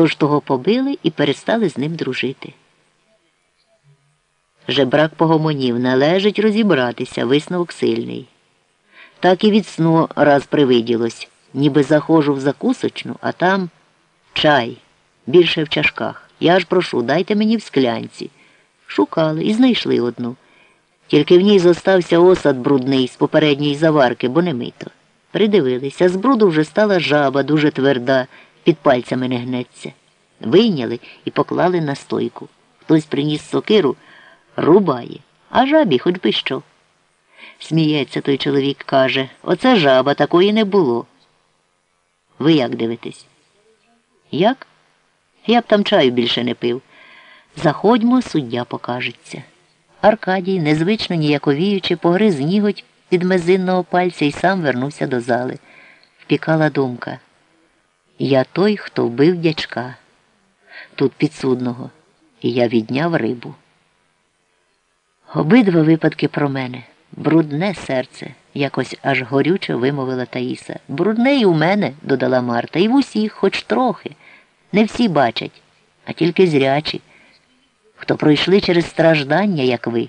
Тож того побили і перестали з ним дружити. Жебрак погомонів, належить розібратися, висновок сильний. Так і від сну раз привиділось, ніби заходжу в закусочну, а там чай, більше в чашках. Я ж прошу, дайте мені в склянці. Шукали і знайшли одну. Тільки в ній зостався осад брудний з попередньої заварки, бо не мито. Придивилися, з бруду вже стала жаба дуже тверда, під пальцями не гнеться. Вийняли і поклали на стойку. Хтось приніс сокиру, рубає, а жабі хоч би що. Сміється той чоловік, каже, оце жаба такої не було. Ви як дивитесь? Як? Я б там чаю більше не пив. Заходьмо, суддя покажеться. Аркадій, незвично ніяковіючи, погриз ніготь від мезинного пальця і сам вернувся до зали. Впікала думка. Я той, хто вбив дячка. Тут підсудного, і я відняв рибу. Обидва випадки про мене. Брудне серце, якось аж горюче вимовила Таїса. Брудне і у мене, додала Марта, і в усіх, хоч трохи. Не всі бачать, а тільки зрячі, хто пройшли через страждання, як ви.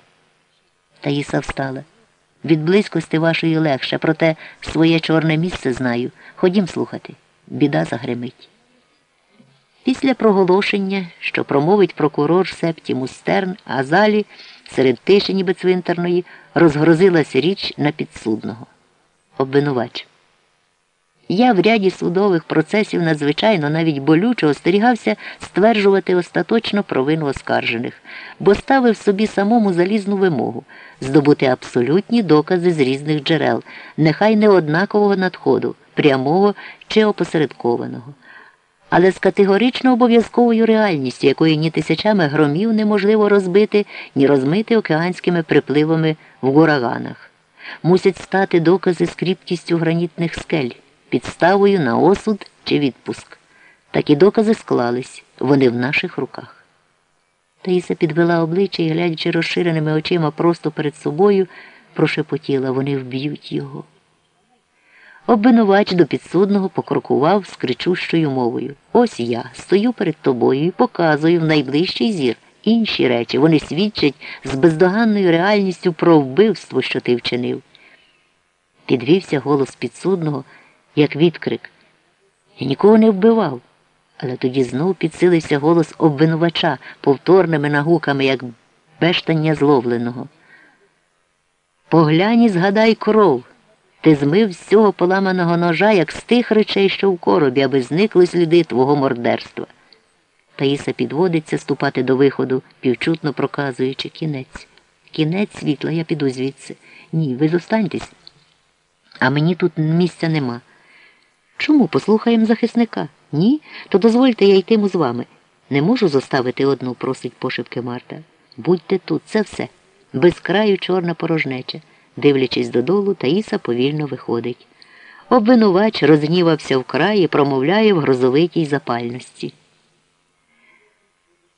Таїса встала. Від близькості вашої легше, проте своє чорне місце знаю. Ходім слухати. Біда загримить. Після проголошення, що промовить прокурор Септімус Стерн, а залі серед тиші ніби цвинтарної розгрозилася річ на підсудного. Обвинувач. Я в ряді судових процесів надзвичайно навіть болюче остерігався стверджувати остаточно провину оскаржених, бо ставив собі самому залізну вимогу здобути абсолютні докази з різних джерел, нехай не однакового надходу, прямого чи опосередкованого. Але з категорично обов'язковою реальністю, якої ні тисячами громів неможливо розбити, ні розмити океанськими припливами в гураганах. Мусять стати докази з кріпкістю гранітних скель підставою на осуд чи відпуск. Такі докази склались, вони в наших руках. Таїса підвела обличчя і, глядячи розширеними очима просто перед собою, прошепотіла вони вб'ють його. Обвинувач до підсудного покрокував з кричущою мовою. Ось я стою перед тобою і показую в найближчий зір інші речі. Вони свідчать з бездоганною реальністю про вбивство, що ти вчинив. Підвівся голос підсудного як відкрик. Я нікого не вбивав. Але тоді знов підсилився голос обвинувача повторними нагуками, як бештання зловленого. Поглянь і згадай кров. Ти змив з цього поламаного ножа, як з тих речей, що в коробі, аби зникли сліди твого мордерства. Таїса підводиться ступати до виходу, півчутно проказуючи кінець. Кінець світла, я піду звідси. Ні, ви зостаньтесь. А мені тут місця нема. Чому послухаємо захисника? Ні? То дозвольте, я йтиму з вами. Не можу зоставити одну, просить пошепки Марта. Будьте тут, це все. Без краю чорна порожнеча. Дивлячись додолу, Таїса повільно виходить. Обвинувач розгнівався вкрай і промовляє в грозовитій запальності.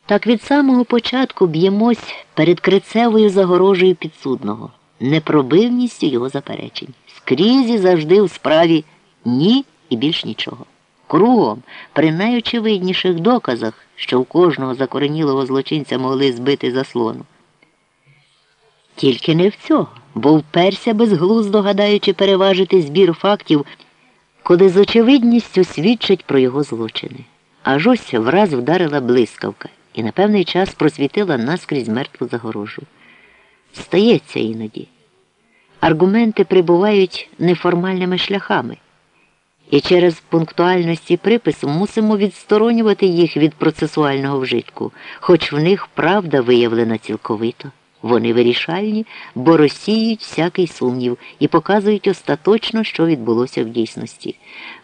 Так від самого початку б'ємось перед крицевою загорожею підсудного, непробивністю його заперечень. Скрізь і завжди в справі ні і більш нічого. Кругом, при найочевидніших доказах, що у кожного закоренілого злочинця могли збити заслону. Тільки не в цього, бо вперся безглуздо гадаючи переважити збір фактів, коли з очевидністю свідчать про його злочини. Аж ось враз вдарила блискавка і на певний час просвітила наскрізь мертву загорожу. Стається іноді. Аргументи прибувають неформальними шляхами і через пунктуальності припису мусимо відсторонювати їх від процесуального вжитку, хоч в них правда виявлена цілковито. Вони вирішальні, бо розсіють всякий сумнів і показують остаточно, що відбулося в дійсності.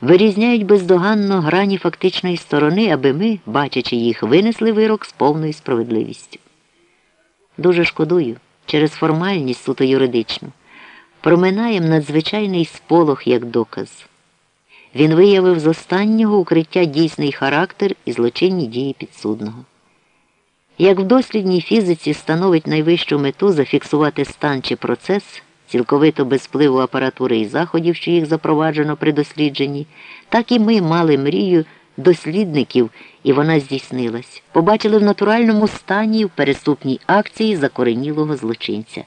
Вирізняють бездоганно грані фактичної сторони, аби ми, бачачи їх, винесли вирок з повною справедливістю. Дуже шкодую через формальність суто юридичну. Проминаєм надзвичайний сполох як доказ. Він виявив з останнього укриття дійсний характер і злочинні дії підсудного. Як в дослідній фізиці становить найвищу мету зафіксувати стан чи процес, цілковито без впливу апаратури і заходів, що їх запроваджено при дослідженні, так і ми мали мрію дослідників, і вона здійснилась. Побачили в натуральному стані в переступній акції закоренілого злочинця.